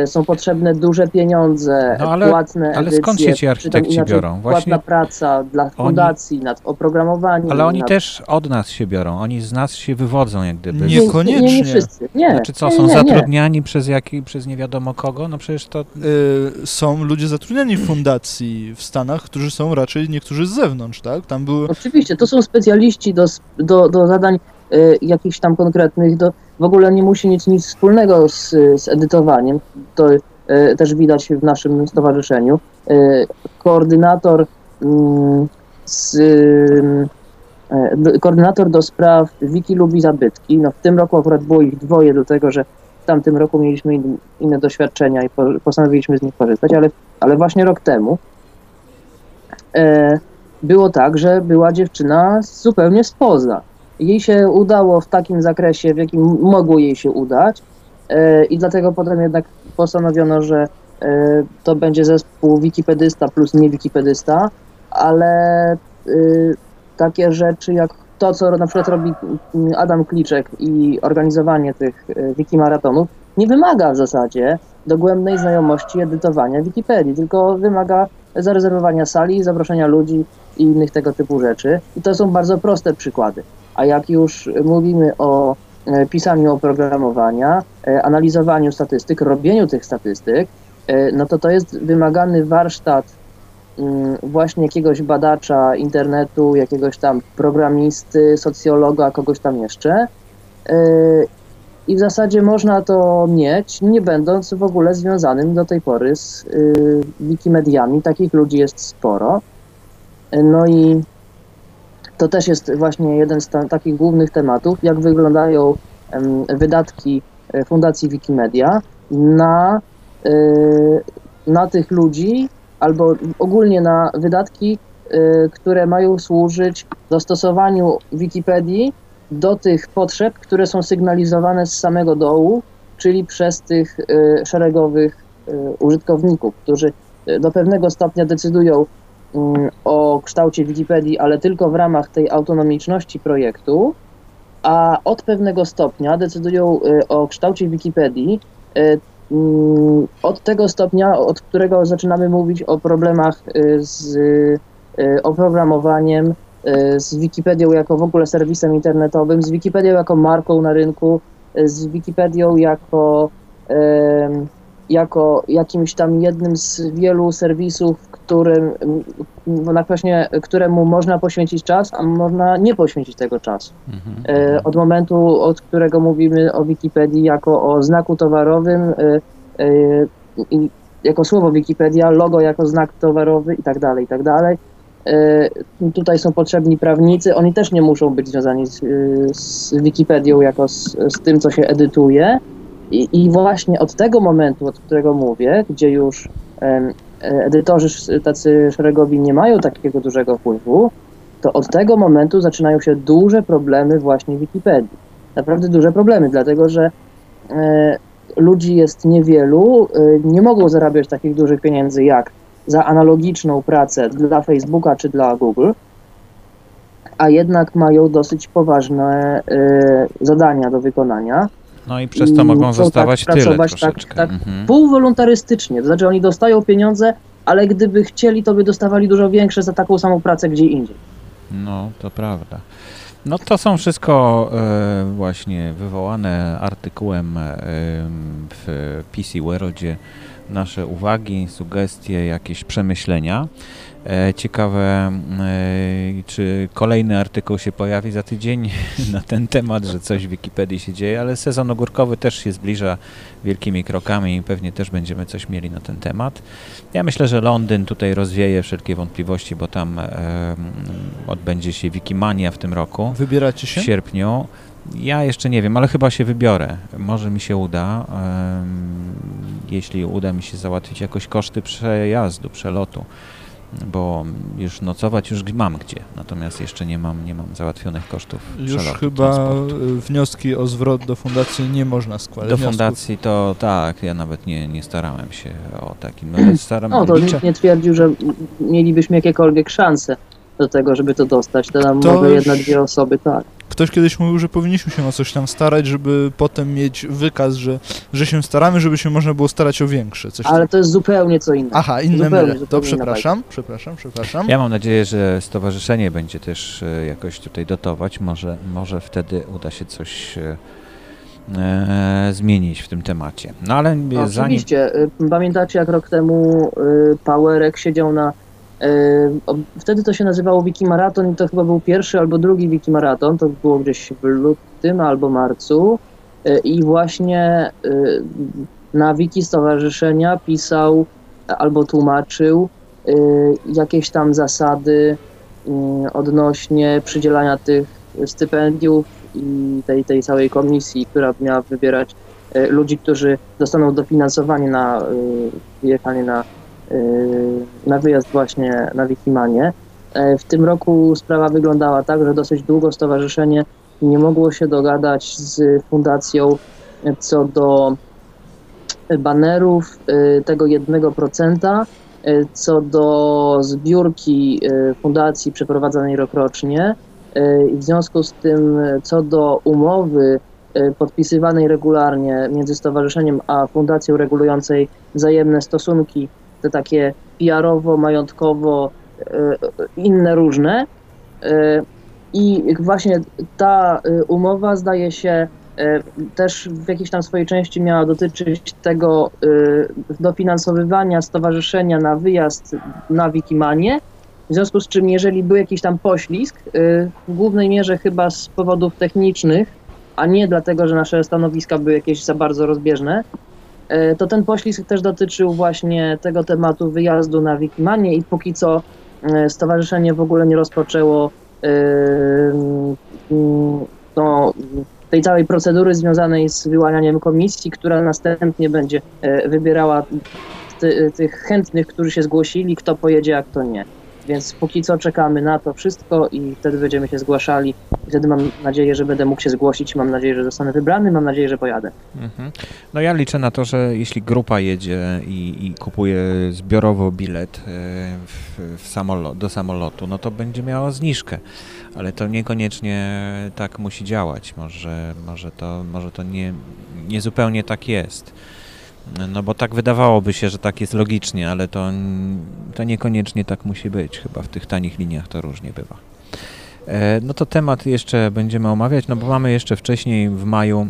są potrzebne duże pieniądze, No ale- płatne ale edycje, skąd się ci architekci biorą? Płatna Właśnie- praca dla fundacji nad oprogramowaniem. Ale oni nad... też od nas się biorą, oni z nas się wywodzą, jak gdyby. Nie- Niekoniecznie. Nie, nie, nie wszyscy. Nie, Znaczy co, są nie, nie. zatrudniani przez jaki, przez nie wiadomo kogo? No przecież to... Y, są ludzie zatrudniani w fundacji w Stanach, którzy są raczej niektórzy z zewnątrz, tak? Tam były Oczywiście, to są specjaliści do, do, do zadań y, jakichś tam konkretnych, do, w ogóle nie musi mieć nic wspólnego z, z edytowaniem, to y, też widać w naszym stowarzyszeniu. Y, koordynator mm, z, y, koordynator do spraw Wiki lubi zabytki, no w tym roku akurat było ich dwoje, dlatego że w tamtym roku mieliśmy in, inne doświadczenia i po, postanowiliśmy z nich korzystać, ale, ale właśnie rok temu e, było tak, że była dziewczyna zupełnie spoza. Jej się udało w takim zakresie, w jakim mogło jej się udać e, i dlatego potem jednak postanowiono, że e, to będzie zespół wikipedysta plus nie wikipedysta, ale e, takie rzeczy jak to, co na przykład robi mm, Adam Kliczek i organizowanie tych wikimaratonów, nie wymaga w zasadzie dogłębnej znajomości edytowania Wikipedii, tylko wymaga zarezerwowania sali, zaproszenia ludzi i innych tego typu rzeczy. I to są bardzo proste przykłady. A jak już mówimy o e, pisaniu oprogramowania, e, analizowaniu statystyk, robieniu tych statystyk, e, no to to jest wymagany warsztat mm, właśnie jakiegoś badacza internetu, jakiegoś tam programisty, socjologa, kogoś tam jeszcze. I w zasadzie można to mieć, nie będąc w ogóle związanym do tej pory z y, wikimediami. Takich ludzi jest sporo. No i to też jest właśnie jeden z ta, takich głównych tematów, jak wyglądają em, wydatki e, Fundacji Wikimedia na, e, na tych ludzi, albo ogólnie na wydatki, e, które mają służyć dostosowaniu Wikipedii do tych potrzeb, które są sygnalizowane z samego dołu, czyli przez tych e, szeregowych użytkowników, którzy do pewnego stopnia decydują o kształcie Wikipedii, ale tylko w ramach tej autonomiczności projektu, a od pewnego stopnia decydują y, o kształcie Wikipedii. Y, mm, od tego stopnia, od którego zaczynamy mówić o problemach y, z oprogramowaniem, z Wikipedią jako w ogóle serwisem internetowym, z Wikipedią jako marką na rynku, z Wikipedią jako, jako jakimś tam jednym z wielu serwisów, którym, mm, na właśnie, któremu można poświęcić czas, a można nie poświęcić tego czasu. Mhm. E, Od momentu, od którego mówimy o Wikipedii jako o znaku towarowym, e, e, i jako słowo Wikipedia, logo jako znak towarowy i tak dalej, i tak dalej. Tutaj są potrzebni prawnicy, oni też nie muszą być związani z, z Wikipedią jako z, z tym, co się edytuje. I, I właśnie od tego momentu, od którego mówię, gdzie już e, edytorzy tacy szeregowi nie mają takiego dużego wpływu, to od tego momentu zaczynają się duże problemy właśnie Wikipedii. Naprawdę duże problemy, dlatego że e, ludzi jest niewielu, e, nie mogą zarabiać takich dużych pieniędzy jak za analogiczną pracę dla Facebooka czy dla Google, a jednak mają dosyć poważne e, zadania do wykonania. No i przez to mogą Muszą zostawać tak tyle tak, tak Mhm. półwolontarystycznie, to znaczy oni dostają pieniądze, ale gdyby chcieli, to by dostawali dużo większe za taką samą pracę gdzie indziej. No, to prawda. No to są wszystko e, właśnie wywołane artykułem e, w PC Worldzie nasze uwagi, sugestie, jakieś przemyślenia. E, ciekawe, e, czy kolejny artykuł się pojawi za tydzień <laughs> na ten temat, że coś w Wikipedii się dzieje, ale sezon ogórkowy też się zbliża wielkimi krokami i pewnie też będziemy coś mieli na ten temat. Ja myślę, że Londyn tutaj rozwieje wszelkie wątpliwości, bo tam e, odbędzie się Wikimania w tym roku, Wybieracie w się? sierpniu. Ja jeszcze nie wiem, ale chyba się wybiorę. Może mi się uda, jeśli uda mi się załatwić jakoś koszty przejazdu, przelotu, bo już nocować już mam gdzie, natomiast jeszcze nie mam, nie mam załatwionych kosztów Już chyba transportu. y, wnioski o zwrot do fundacji nie można składać. Do wniosków. fundacji to tak, ja nawet nie, nie starałem się o takim, ale staram No to liczę. nikt nie twierdził, że mielibyśmy jakiekolwiek szanse do tego, żeby to dostać. To nam To może jedna, dwie osoby, tak. Ktoś kiedyś mówił, że powinniśmy się o coś tam starać, żeby potem mieć wykaz, że, że się staramy, żeby się można było starać o większe. Coś Ale tam. to jest zupełnie co innego. Aha, inne zupełnie, mylę. To zupełnie inna przepraszam, przepraszam, przepraszam. Ja mam nadzieję, że stowarzyszenie będzie też e, jakoś tutaj dotować. Może, może wtedy uda się coś e, e, zmienić w tym temacie. No ale zanim... Oczywiście. Y, Pamiętacie, jak rok temu Powerek siedział na. Wtedy to się nazywało Wikimaraton i to chyba był pierwszy albo drugi Wikimaraton. To było gdzieś w lutym albo marcu. Y, I właśnie y, na wiki stowarzyszenia pisał albo tłumaczył y, jakieś tam zasady odnośnie przydzielania tych stypendiów i tej, tej całej komisji, która miała wybierać ludzi, którzy dostaną dofinansowanie na wyjechanie na, na wyjazd właśnie na Wikimanie. E, W tym roku sprawa wyglądała tak, że dosyć długo stowarzyszenie nie mogło się dogadać z fundacją co do banerów e, tego 1%, e, co do zbiórki fundacji przeprowadzanej rokrocznie w związku z tym co do umowy podpisywanej regularnie między stowarzyszeniem a fundacją regulującej wzajemne stosunki, te takie PR-owo, majątkowo, e, inne różne. E, I właśnie ta e, umowa zdaje się też w jakiejś tam swojej części miała dotyczyć tego dofinansowywania stowarzyszenia na wyjazd na Wikimanie. W związku z czym, jeżeli był jakiś tam poślizg, w głównej mierze chyba z powodów technicznych, a nie dlatego, że nasze stanowiska były jakieś za bardzo rozbieżne, to ten poślizg też dotyczył właśnie tego tematu wyjazdu na Wikimanie i póki co e, stowarzyszenie w ogóle nie rozpoczęło e, mm, no, tej całej procedury związanej z wyłanianiem komisji, która następnie będzie e, wybierała ty, tych chętnych, którzy się zgłosili, kto pojedzie, a kto nie. Więc póki co czekamy na to wszystko i wtedy będziemy się zgłaszali. I wtedy mam nadzieję, że będę mógł się zgłosić. Mam nadzieję, że zostanę wybrany. Mam nadzieję, że pojadę. Mhm. No ja liczę na to, że jeśli grupa jedzie i, i kupuje zbiorowo bilet e, w, w samolo- do samolotu, no to będzie miała zniżkę. Ale to niekoniecznie tak musi działać. Może, może to, może to nie, nie zupełnie tak jest. No bo tak wydawałoby się, że tak jest logicznie, ale to, to niekoniecznie tak musi być. Chyba w tych tanich liniach to różnie bywa. E, No to temat jeszcze będziemy omawiać, no bo mamy jeszcze wcześniej w maju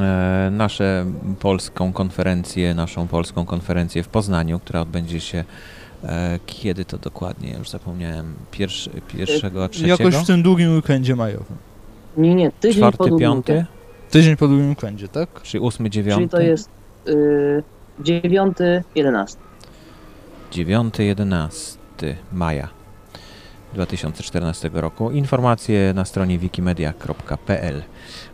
e, nasze polską konferencję, naszą polską konferencję w Poznaniu, która odbędzie się e, kiedy to dokładnie, już zapomniałem, pierwszy, pierwszego, trzeciego, Jakoś w tym długim weekendzie majowym. Nie, nie, tydzień po czwarty, długim piąty. Tydzień po długim weekendzie, tak? czy ósmy, Czyli dziewiąty, to jest y, 9, 11. 9-11 maja 2014 roku. Informacje na stronie wikimedia.pl.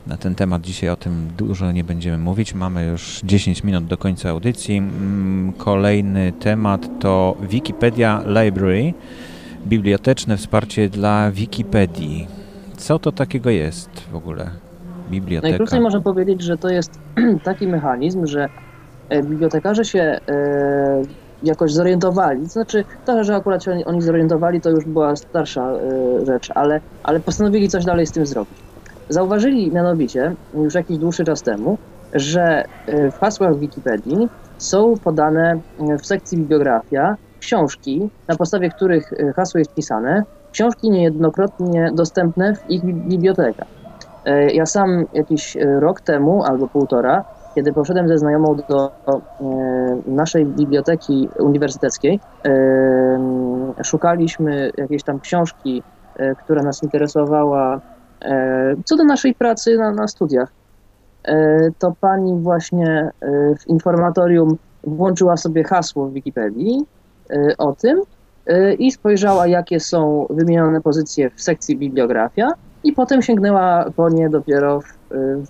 Na ten temat dzisiaj o tym dużo nie będziemy mówić. Mamy już 10 minut do końca audycji. Mm, Kolejny temat to Wikipedia Library. biblioteczne wsparcie dla Wikipedii. Co to takiego jest w ogóle? Biblioteka. Najkrócej można powiedzieć, że to jest <clears throat> taki mechanizm, że e, bibliotekarze się e, jakoś zorientowali. To znaczy, to, że akurat się oni, oni zorientowali, to już była starsza e, rzecz, ale, ale postanowili coś dalej z tym zrobić. Zauważyli mianowicie już jakiś dłuższy czas temu, że w hasłach Wikipedii są podane w sekcji bibliografia książki, na podstawie których hasło jest pisane, książki niejednokrotnie dostępne w ich bi- bibliotekach. E, Ja sam jakiś e, rok temu albo półtora, kiedy poszedłem ze znajomą do e, naszej biblioteki uniwersyteckiej, szukaliśmy jakiejś tam książki, która nas interesowała co do naszej pracy na, na studiach. To pani właśnie w informatorium włączyła sobie hasło w Wikipedii o tym i spojrzała, jakie są wymienione pozycje w sekcji bibliografia i potem sięgnęła po nie dopiero w,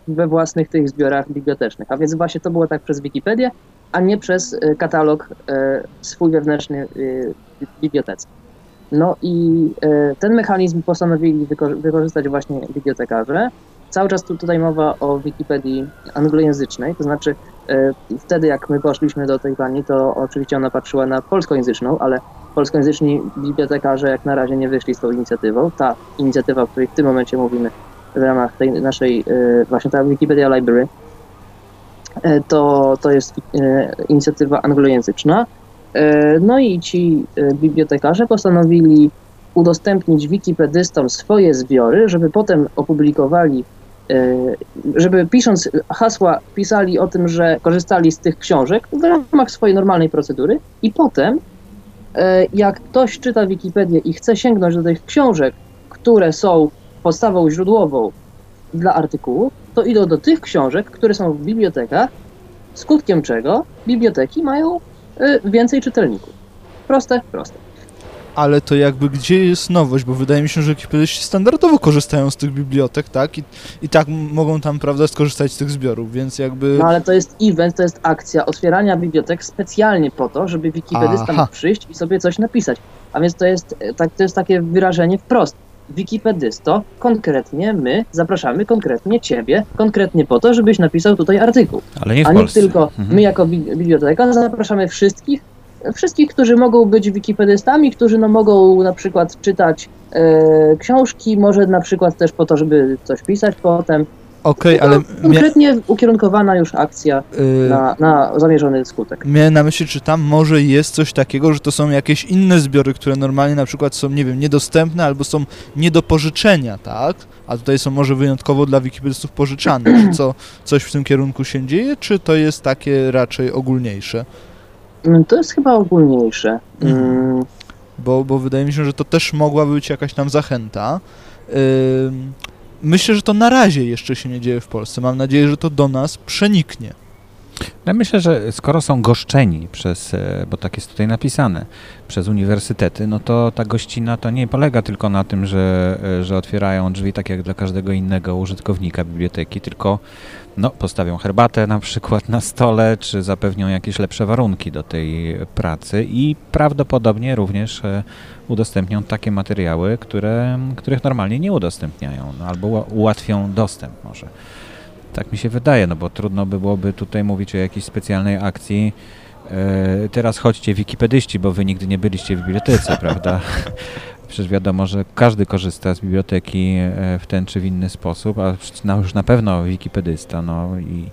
we własnych tych zbiorach bibliotecznych. A więc właśnie to było tak przez Wikipedię, a nie przez e, katalog e, swój wewnętrzny w bibliotece. No i ten mechanizm postanowili wyko- wykorzystać właśnie bibliotekarze. Cały czas tu, tutaj mowa o Wikipedii anglojęzycznej, to znaczy wtedy jak my poszliśmy do tej pani, to oczywiście ona patrzyła na polskojęzyczną, ale polskojęzyczni bibliotekarze jak na razie nie wyszli z tą inicjatywą. Ta inicjatywa, o której w tym momencie mówimy w ramach tej naszej, e, właśnie ta Wikipedia Library, e, to, to jest inicjatywa anglojęzyczna. No i ci bibliotekarze postanowili udostępnić wikipedystom swoje zbiory, żeby potem opublikowali, żeby pisząc hasła pisali o tym, że korzystali z tych książek w ramach swojej normalnej procedury i potem e, jak ktoś czyta Wikipedię i chce sięgnąć do tych książek, które są podstawą źródłową dla artykułu, to idą do tych książek, które są w bibliotekach, skutkiem czego biblioteki mają y, więcej czytelników. Proste, proste. Ale to jakby gdzie jest nowość, bo wydaje mi się, że wikipedyści standardowo korzystają z tych bibliotek, tak? I, i tak mogą tam, prawda, skorzystać z tych zbiorów, więc jakby... No ale to jest event, to jest akcja otwierania bibliotek specjalnie po to, żeby wikipedysta mógł przyjść i sobie coś napisać. A więc to jest, e, tak, to jest takie wyrażenie wprost. Wikipedysto, konkretnie my zapraszamy konkretnie ciebie, konkretnie po to, żebyś napisał tutaj artykuł. Ale nie w A nie Polsce. tylko Mhm. my jako bi- biblioteka zapraszamy wszystkich, wszystkich, którzy mogą być wikipedystami, którzy no, mogą na przykład czytać e, książki, może na przykład też po to, żeby coś pisać potem. Okej, ale No, mia- konkretnie ukierunkowana już akcja y, na, na zamierzony skutek. miałem na myśli, czy tam może jest coś takiego, że to są jakieś inne zbiory, które normalnie na przykład są, nie wiem, niedostępne albo są nie do pożyczenia, tak? A tutaj są może wyjątkowo dla wikipedystów pożyczane. Czy co, coś w tym kierunku się dzieje, czy to jest takie raczej ogólniejsze? Mm, To jest chyba ogólniejsze. Mhm. Mm, bo, bo wydaje mi się, że to też mogłaby być jakaś tam zachęta. Myślę, że to na razie jeszcze się nie dzieje w Polsce. Mam nadzieję, że to do nas przeniknie. Ja myślę, że skoro są goszczeni przez, e, bo tak jest tutaj napisane, przez uniwersytety, no to ta gościna to nie polega tylko na tym, że, e, że otwierają drzwi tak jak dla każdego innego użytkownika biblioteki, tylko no, postawią herbatę na przykład na stole, czy zapewnią jakieś lepsze warunki do tej pracy i prawdopodobnie również e, udostępnią takie materiały, które, których normalnie nie udostępniają, no, albo ułatwią dostęp może. Tak mi się wydaje, no bo trudno by byłoby tutaj mówić o jakiejś specjalnej akcji. E, teraz chodźcie wikipedyści, bo wy nigdy nie byliście w bibliotece, <laughs> prawda? Przecież wiadomo, że każdy korzysta z biblioteki e, w ten czy w inny sposób, a już na pewno wikipedysta, no i,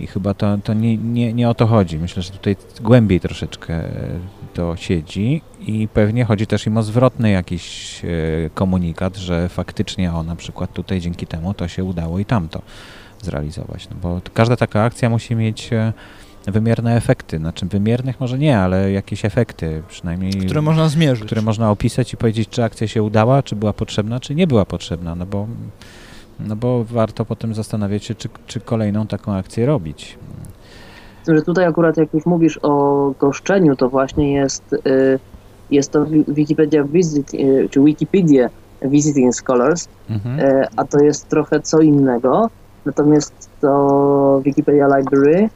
i chyba to, to nie, nie, nie o to chodzi. Myślę, że tutaj głębiej troszeczkę e, to siedzi i pewnie chodzi też im o zwrotny jakiś e, komunikat, że faktycznie o na przykład tutaj dzięki temu to się udało i tamto zrealizować. No bo każda taka akcja musi mieć wymierne efekty. Znaczy wymiernych może nie, ale jakieś efekty przynajmniej, Które można zmierzyć. które można opisać i powiedzieć, czy akcja się udała, czy była potrzebna, czy nie była potrzebna. No bo, no bo warto potem zastanawiać się, czy, czy kolejną taką akcję robić. że tutaj akurat jak już mówisz o goszczeniu, to właśnie jest, y, jest to Wi- Wikipedia Visit, y, czy Wikipedia Visiting Scholars, Mhm. E, a to jest trochę co innego. Natomiast to Wikipedia Library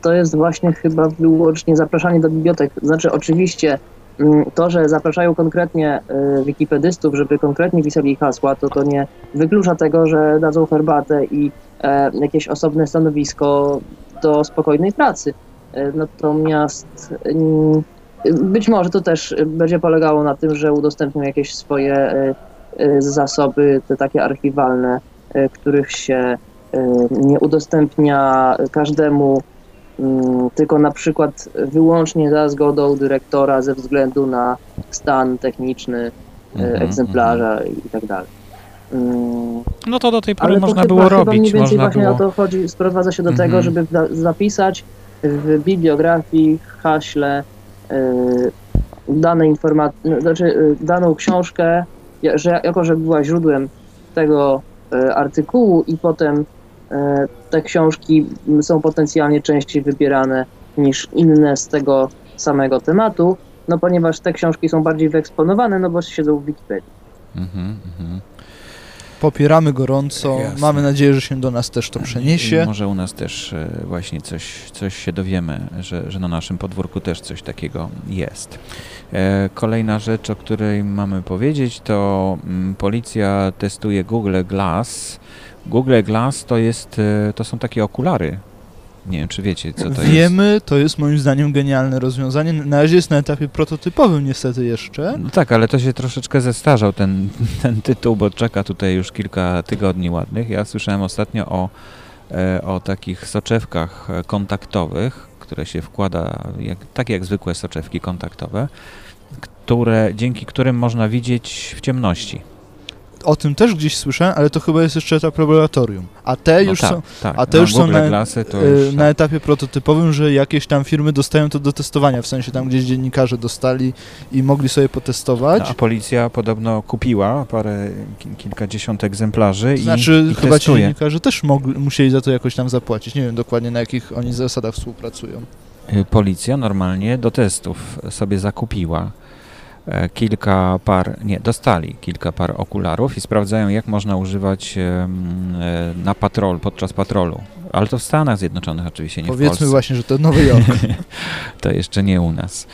to jest właśnie chyba wyłącznie zapraszanie do bibliotek. Znaczy oczywiście mm, to, że zapraszają konkretnie y, wikipedystów, żeby konkretnie pisali hasła, to to nie wyklucza tego, że dadzą herbatę i e, jakieś osobne stanowisko do spokojnej pracy. E, Natomiast mm, być może to też będzie polegało na tym, że udostępnią jakieś swoje e, e, zasoby, te takie archiwalne, e, których się e, nie udostępnia każdemu, tylko na przykład wyłącznie za zgodą dyrektora ze względu na stan techniczny e, Mhm, egzemplarza i tak dalej. Mm, No to do tej pory ale można było chyba, robić. Mniej więcej można właśnie było... o to chodzi, sprowadza się do Mhm. tego, żeby za- zapisać w bibliografii, haśle y, dane informacje, znaczy y, daną książkę, że jako, że była źródłem tego artykułu i potem te książki są potencjalnie częściej wybierane niż inne z tego samego tematu, no ponieważ te książki są bardziej wyeksponowane, no bo siedzą w Wikipedii. Mhm, mhm. Popieramy gorąco. Jasne. Mamy nadzieję, że się do nas też to I przeniesie. może u nas też e, właśnie coś, coś się dowiemy, że, że na naszym podwórku też coś takiego jest. E, Kolejna rzecz, o której mamy powiedzieć, to mm, policja testuje Google Glass. Google Glass to jest, e, to są takie okulary. Nie wiem, czy wiecie, co to jest. Wiemy, to jest moim zdaniem genialne rozwiązanie. Na razie jest na etapie prototypowym niestety jeszcze. No tak, ale to się troszeczkę zestarzał ten, <laughs> ten tytuł, bo czeka tutaj już kilka tygodni ładnych. Ja słyszałem ostatnio o, e, o takich soczewkach e, kontaktowych, które się wkłada, jak, tak jak zwykłe soczewki kontaktowe, które, dzięki którym można widzieć w ciemności. O tym też gdzieś słyszałem, ale to chyba jest jeszcze etap laboratorium. A te No już tak, są tak. a te no, już są na- to e, już, na tak. etapie prototypowym, że jakieś tam firmy dostają to do testowania, w sensie tam gdzieś dziennikarze dostali i mogli sobie potestować. A policja podobno kupiła parę, ki- kilkadziesiąt egzemplarzy To znaczy, i, i chyba ci testuje. dziennikarze też mogli, musieli za to jakoś tam zapłacić. Nie wiem dokładnie na jakich oni zasadach współpracują. Y, Policja normalnie do testów sobie zakupiła kilka par, nie, dostali kilka par okularów i sprawdzają, jak można używać e, na patrol, podczas patrolu. Ale to w Stanach Zjednoczonych oczywiście, nie w Powiedzmy właśnie, że to Nowy Jork. <laughs> to jeszcze nie u nas.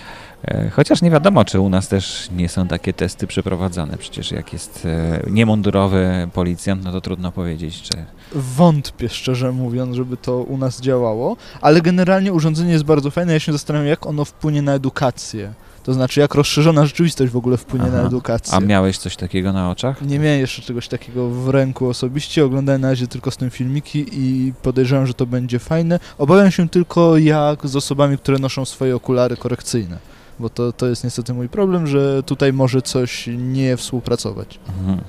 E, Chociaż nie wiadomo, czy u nas też nie są takie testy przeprowadzane. Przecież jak jest e, niemundurowy policjant, no to trudno powiedzieć, czy... Wątpię, szczerze mówiąc, żeby to u nas działało, ale generalnie urządzenie jest bardzo fajne. Ja się zastanawiam, jak ono wpłynie na edukację. To znaczy, jak rozszerzona rzeczywistość w ogóle wpłynie na Aha. edukację. A miałeś coś takiego na oczach? Nie miałem jeszcze czegoś takiego w ręku osobiście, oglądałem na razie tylko z tym filmiki i podejrzewam, że to będzie fajne. Obawiam się tylko jak z osobami, które noszą swoje okulary korekcyjne, bo to, to jest niestety mój problem, że tutaj może coś nie współpracować. Mhm.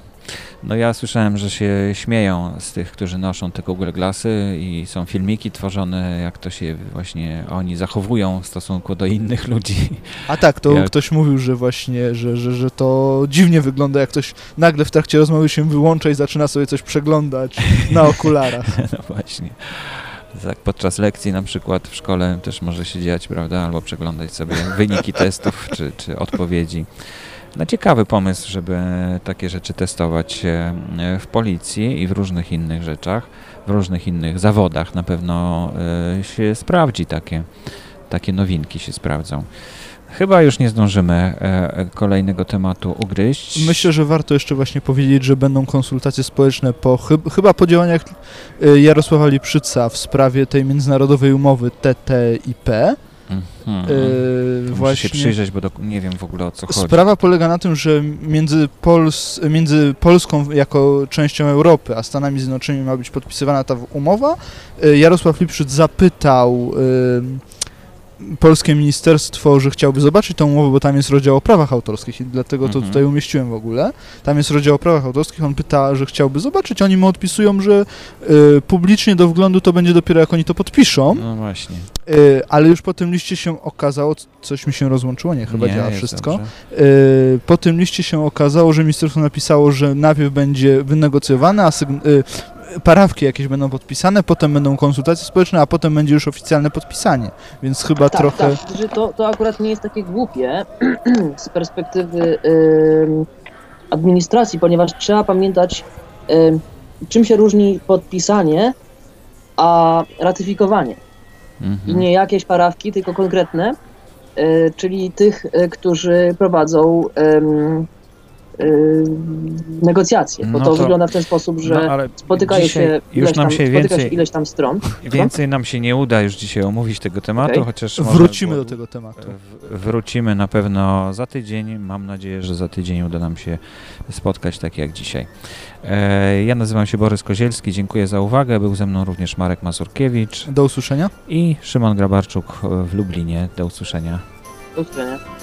No ja słyszałem, że się śmieją z tych, którzy noszą te Google Glassy i są filmiki tworzone, jak to się właśnie oni zachowują w stosunku do innych ludzi. A tak, to Jak- ktoś mówił, że właśnie, że, że, że to dziwnie wygląda, jak ktoś nagle w trakcie rozmowy się wyłącza i zaczyna sobie coś przeglądać na <laughs> okularach. No właśnie. Tak podczas lekcji na przykład w szkole też może się dziać, prawda? Albo przeglądać sobie wyniki testów czy, czy odpowiedzi. No ciekawy pomysł, żeby takie rzeczy testować e, w policji i w różnych innych rzeczach, w różnych innych zawodach na pewno e, się sprawdzi takie, takie nowinki się sprawdzą. Chyba już nie zdążymy e, kolejnego tematu ugryźć. Myślę, że warto jeszcze właśnie powiedzieć, że będą konsultacje społeczne po chyb, chyba po działaniach Jarosława Liprzyca w sprawie tej międzynarodowej umowy TTIP. Mhm. Y, Muszę właśnie się przyjrzeć, bo do, nie wiem w ogóle o co chodzi. Sprawa polega na tym, że między, Pols między Polską jako częścią Europy, a Stanami Zjednoczonymi ma być podpisywana ta umowa. Y, Jarosław Lipszyc zapytał y, polskie ministerstwo, że chciałby zobaczyć tą umowę, bo tam jest rozdział o prawach autorskich i dlatego to Mhm. tutaj umieściłem w ogóle. Tam jest rozdział o prawach autorskich, on pyta, że chciałby zobaczyć, oni mu odpisują, że y, publicznie do wglądu to będzie dopiero jak oni to podpiszą. No właśnie. Y, ale już po tym liście się okazało, coś mi się rozłączyło, nie, chyba Nie, działa wszystko. Y, po tym liście się okazało, że ministerstwo napisało, że najpierw będzie wynegocjowane, a y, parawki jakieś będą podpisane, potem będą konsultacje społeczne, a potem będzie już oficjalne podpisanie. Więc chyba tak, trochę. Tak, to, to akurat nie jest takie głupie <clears throat> z perspektywy ym, administracji, ponieważ trzeba pamiętać, ym, czym się różni podpisanie, a ratyfikowanie. Mhm. I nie jakieś parawki, tylko konkretne. e, czyli tych, e, którzy prowadzą negocjacje, bo No to, to- wygląda w ten sposób, że No, ale spotykają się, już nam tam, się więcej, ileś tam stron. <laughs> więcej nam się nie uda już dzisiaj omówić tego tematu, Okej. chociaż Wrócimy było- do tego tematu. W- Wrócimy na pewno za tydzień. Mam nadzieję, że za tydzień uda nam się spotkać tak jak dzisiaj. E, Ja nazywam się Borys Kozielski, dziękuję za uwagę. Był ze mną również Marek Mazurkiewicz Do usłyszenia. i Szymon Grabarczuk w Lublinie. Do usłyszenia. Do usłyszenia.